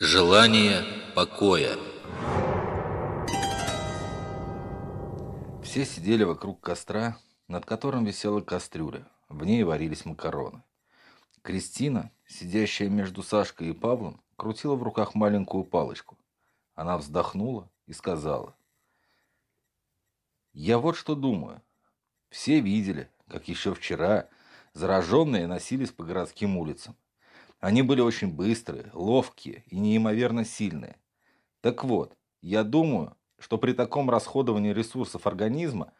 Желание покоя. Все сидели вокруг костра, над которым висела кастрюля. В ней варились макароны. Кристина, сидящая между Сашкой и Павлом, крутила в руках маленькую палочку. Она вздохнула и сказала. «Я вот что думаю. Все видели, как еще вчера зараженные носились по городским улицам. Они были очень быстрые, ловкие и неимоверно сильные. Так вот, я думаю, что при таком расходовании ресурсов организма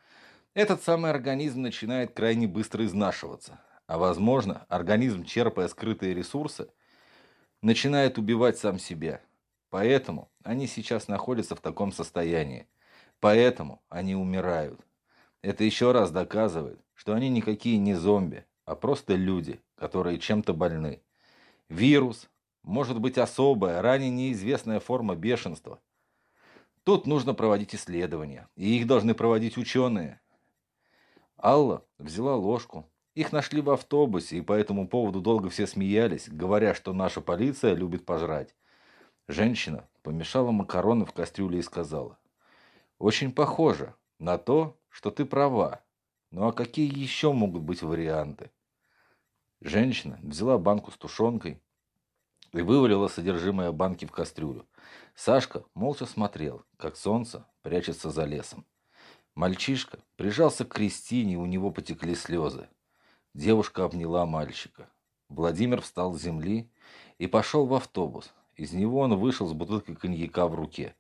этот самый организм начинает крайне быстро изнашиваться. А возможно, организм, черпая скрытые ресурсы, начинает убивать сам себя. Поэтому они сейчас находятся в таком состоянии. Поэтому они умирают. Это еще раз доказывает, что они никакие не зомби, а просто люди, которые чем-то больны. Вирус, может быть особая, ранее неизвестная форма бешенства. Тут нужно проводить исследования, и их должны проводить ученые. Алла взяла ложку. Их нашли в автобусе, и по этому поводу долго все смеялись, говоря, что наша полиция любит пожрать. Женщина помешала макароны в кастрюле и сказала. «Очень похоже на то, что ты права. Ну а какие еще могут быть варианты?» Женщина взяла банку с тушенкой и вывалила содержимое банки в кастрюлю. Сашка молча смотрел, как солнце прячется за лесом. Мальчишка прижался к Кристине, и у него потекли слезы. Девушка обняла мальчика. Владимир встал с земли и пошел в автобус. Из него он вышел с бутылкой коньяка в руке.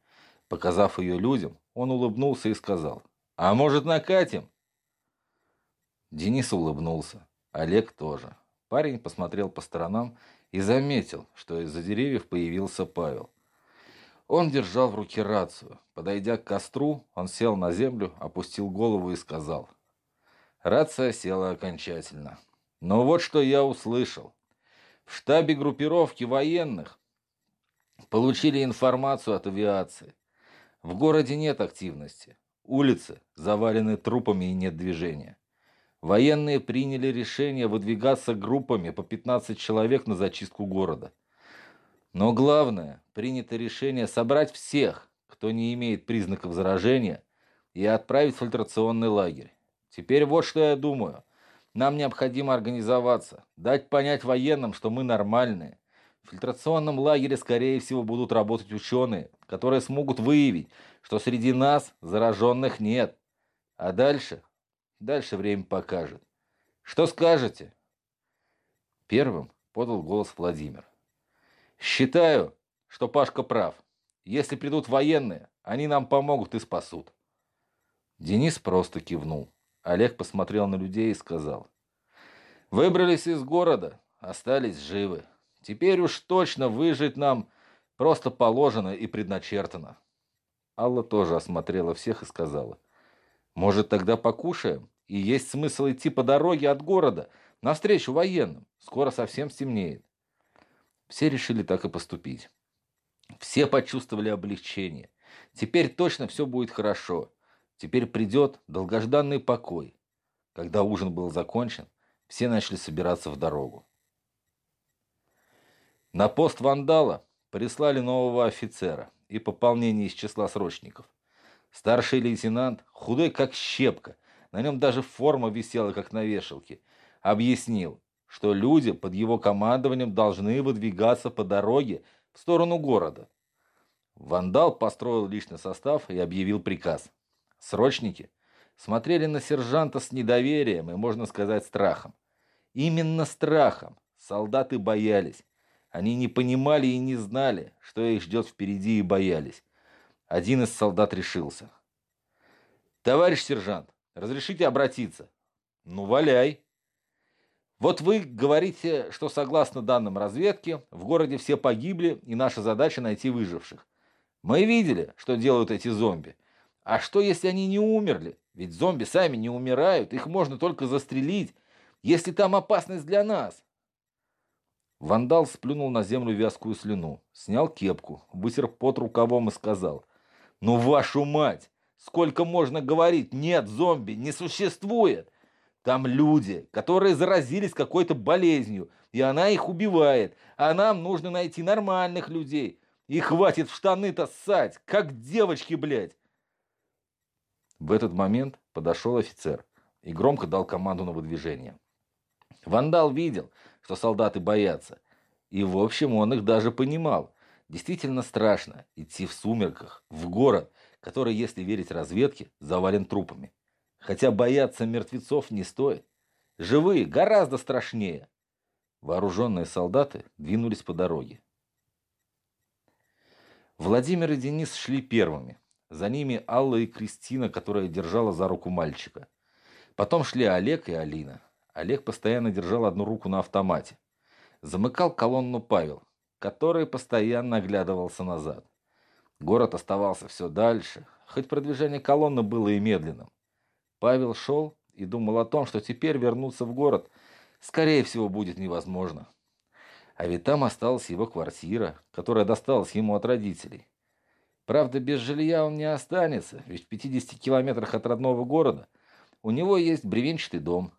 Показав ее людям, он улыбнулся и сказал, «А может, накатим?» Денис улыбнулся. Олег тоже. Парень посмотрел по сторонам и заметил, что из-за деревьев появился Павел. Он держал в руке рацию. Подойдя к костру, он сел на землю, опустил голову и сказал. Рация села окончательно. Но вот что я услышал. В штабе группировки военных получили информацию от авиации. В городе нет активности. Улицы завалены трупами и нет движения. Военные приняли решение выдвигаться группами по 15 человек на зачистку города. Но главное, принято решение собрать всех, кто не имеет признаков заражения, и отправить в фильтрационный лагерь. Теперь вот что я думаю. Нам необходимо организоваться, дать понять военным, что мы нормальные. В фильтрационном лагере, скорее всего, будут работать ученые, которые смогут выявить, что среди нас зараженных нет. А дальше Дальше время покажет. Что скажете? Первым подал голос Владимир. Считаю, что Пашка прав. Если придут военные, они нам помогут и спасут. Денис просто кивнул. Олег посмотрел на людей и сказал. Выбрались из города, остались живы. Теперь уж точно выжить нам просто положено и предначертано. Алла тоже осмотрела всех и сказала. Может, тогда покушаем? И есть смысл идти по дороге от города навстречу военным. Скоро совсем стемнеет. Все решили так и поступить. Все почувствовали облегчение. Теперь точно все будет хорошо. Теперь придет долгожданный покой. Когда ужин был закончен, все начали собираться в дорогу. На пост вандала прислали нового офицера и пополнение из числа срочников. Старший лейтенант, худой как щепка, на нем даже форма висела, как на вешалке, объяснил, что люди под его командованием должны выдвигаться по дороге в сторону города. Вандал построил личный состав и объявил приказ. Срочники смотрели на сержанта с недоверием и, можно сказать, страхом. Именно страхом солдаты боялись. Они не понимали и не знали, что их ждет впереди, и боялись. Один из солдат решился. «Товарищ сержант, Разрешите обратиться? Ну, валяй. Вот вы говорите, что согласно данным разведки, в городе все погибли, и наша задача найти выживших. Мы видели, что делают эти зомби. А что, если они не умерли? Ведь зомби сами не умирают, их можно только застрелить, если там опасность для нас. Вандал сплюнул на землю вязкую слюну, снял кепку, вытер пот рукавом и сказал, «Ну, вашу мать! Сколько можно говорить, нет, зомби не существует. Там люди, которые заразились какой-то болезнью, и она их убивает. А нам нужно найти нормальных людей. И хватит в штаны-то ссать, как девочки, блядь. В этот момент подошел офицер и громко дал команду на выдвижение. Вандал видел, что солдаты боятся. И, в общем, он их даже понимал. Действительно страшно идти в сумерках в город, который, если верить разведке, завален трупами. Хотя бояться мертвецов не стоит. Живые гораздо страшнее. Вооруженные солдаты двинулись по дороге. Владимир и Денис шли первыми. За ними Алла и Кристина, которая держала за руку мальчика. Потом шли Олег и Алина. Олег постоянно держал одну руку на автомате. Замыкал колонну Павел, который постоянно оглядывался назад. Город оставался все дальше, хоть продвижение колонны было и медленным. Павел шел и думал о том, что теперь вернуться в город, скорее всего, будет невозможно. А ведь там осталась его квартира, которая досталась ему от родителей. Правда, без жилья он не останется, ведь в 50 километрах от родного города у него есть бревенчатый дом.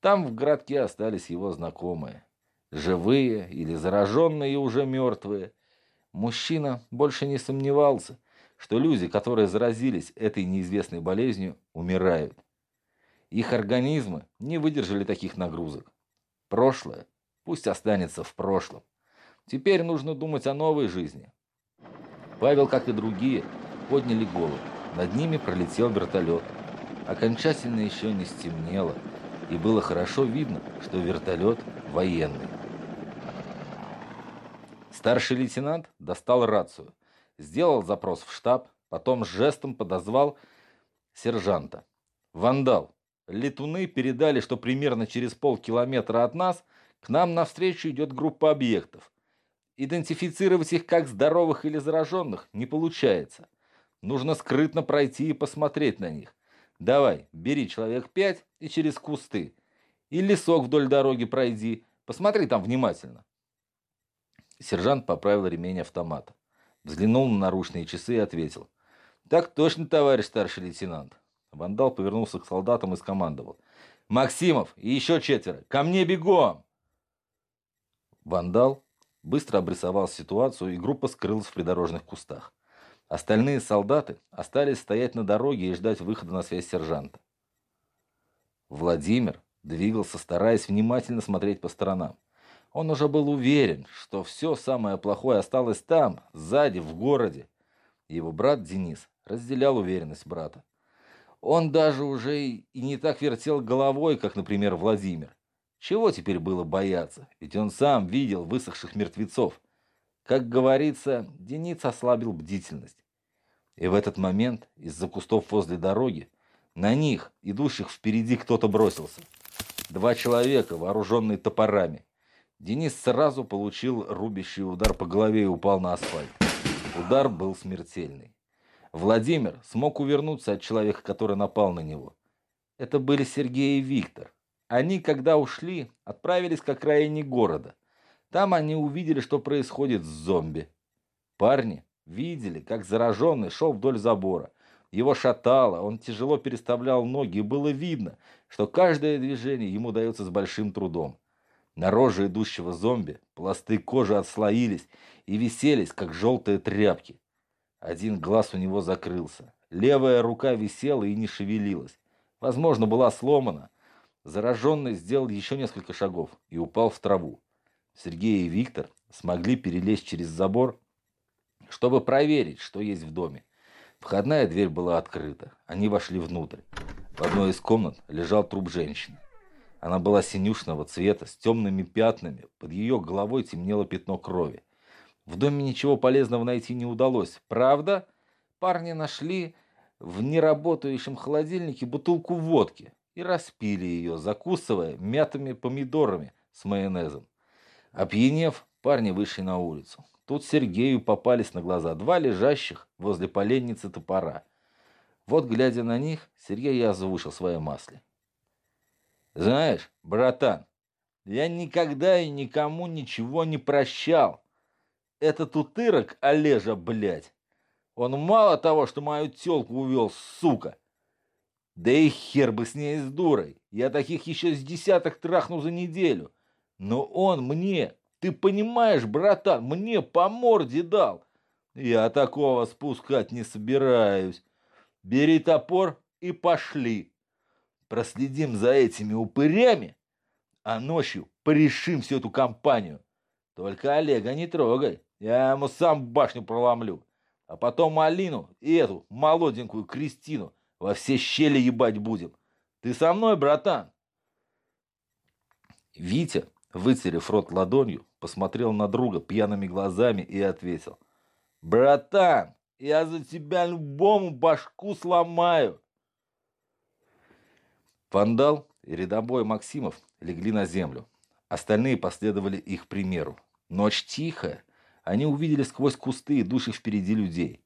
Там в городке остались его знакомые. Живые или зараженные и уже мертвые. Мужчина больше не сомневался, что люди, которые заразились этой неизвестной болезнью, умирают. Их организмы не выдержали таких нагрузок. Прошлое пусть останется в прошлом. Теперь нужно думать о новой жизни. Павел, как и другие, подняли голову. Над ними пролетел вертолет. Окончательно еще не стемнело, и было хорошо видно, что вертолет военный. Старший лейтенант достал рацию, сделал запрос в штаб, потом жестом подозвал сержанта. «Вандал, летуны передали, что примерно через полкилометра от нас к нам навстречу идет группа объектов. Идентифицировать их как здоровых или зараженных не получается. Нужно скрытно пройти и посмотреть на них. Давай, бери человек пять и через кусты. И лесок вдоль дороги пройди. Посмотри там внимательно. Сержант поправил ремень автомата. Взглянул на наручные часы и ответил. «Так точно, товарищ старший лейтенант». Вандал повернулся к солдатам и скомандовал. «Максимов и еще четверо! Ко мне бегом!» Вандал быстро обрисовал ситуацию, и группа скрылась в придорожных кустах. Остальные солдаты остались стоять на дороге и ждать выхода на связь сержанта. Владимир двигался, стараясь внимательно смотреть по сторонам. Он уже был уверен, что все самое плохое осталось там, сзади, в городе. Его брат Денис разделял уверенность брата. Он даже уже и не так вертел головой, как, например, Владимир. Чего теперь было бояться? Ведь он сам видел высохших мертвецов. Как говорится, Денис ослабил бдительность. И в этот момент из-за кустов возле дороги на них, идущих впереди, кто-то бросился. Два человека, вооруженные топорами. Денис сразу получил рубящий удар по голове и упал на асфальт. Удар был смертельный. Владимир смог увернуться от человека, который напал на него. Это были Сергей и Виктор. Они, когда ушли, отправились к окраине города. Там они увидели, что происходит с зомби. Парни видели, как зараженный шел вдоль забора. Его шатало, он тяжело переставлял ноги, и было видно, что каждое движение ему дается с большим трудом. На роже идущего зомби пласты кожи отслоились и виселись, как желтые тряпки. Один глаз у него закрылся. Левая рука висела и не шевелилась. Возможно, была сломана. Зараженный сделал еще несколько шагов и упал в траву. Сергей и Виктор смогли перелезть через забор, чтобы проверить, что есть в доме. Входная дверь была открыта. Они вошли внутрь. В одной из комнат лежал труп женщины. Она была синюшного цвета, с темными пятнами. Под ее головой темнело пятно крови. В доме ничего полезного найти не удалось. Правда, парни нашли в неработающем холодильнике бутылку водки и распили ее, закусывая мятыми помидорами с майонезом. Опьянев, парни вышли на улицу. Тут Сергею попались на глаза два лежащих возле поленницы топора. Вот, глядя на них, Сергей и озвучил свое масле. Знаешь, братан, я никогда и никому ничего не прощал. Этот утырок Олежа, блядь, он мало того, что мою тёлку увел, сука. Да и хер бы с ней с дурой. Я таких еще с десяток трахну за неделю. Но он мне Ты понимаешь, братан, мне по морде дал. Я такого спускать не собираюсь. Бери топор и пошли. Проследим за этими упырями, а ночью порешим всю эту компанию. Только Олега не трогай, я ему сам башню проломлю. А потом Алину и эту молоденькую Кристину во все щели ебать будем. Ты со мной, братан? Витя, вытерев рот ладонью, посмотрел на друга пьяными глазами и ответил. «Братан, я за тебя любому башку сломаю!» Вандал и рядовой Максимов легли на землю. Остальные последовали их примеру. Ночь тихая. Они увидели сквозь кусты идущих впереди людей.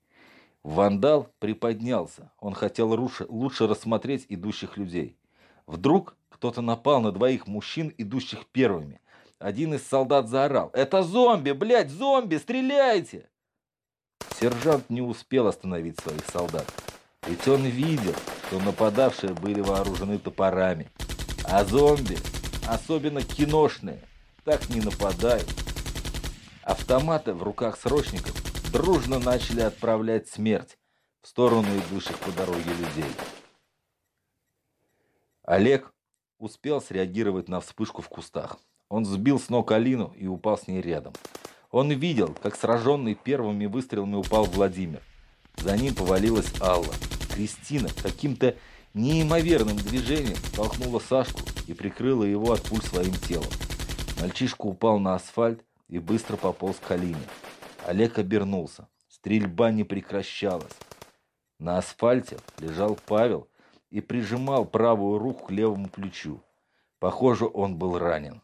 Вандал приподнялся. Он хотел лучше рассмотреть идущих людей. Вдруг кто-то напал на двоих мужчин, идущих первыми. Один из солдат заорал. «Это зомби, блядь, зомби! Стреляйте!» Сержант не успел остановить своих солдат. Ведь он видел, что нападавшие были вооружены топорами. А зомби, особенно киношные, так не нападают. Автоматы в руках срочников дружно начали отправлять смерть в сторону идущих по дороге людей. Олег успел среагировать на вспышку в кустах. Он сбил с ног Алину и упал с ней рядом. Он видел, как сраженный первыми выстрелами упал Владимир. За ним повалилась Алла. Кристина каким-то неимоверным движением толкнула Сашку и прикрыла его от пуль своим телом. Мальчишка упал на асфальт и быстро пополз к Алине. Олег обернулся. Стрельба не прекращалась. На асфальте лежал Павел и прижимал правую руку к левому плечу. Похоже, он был ранен.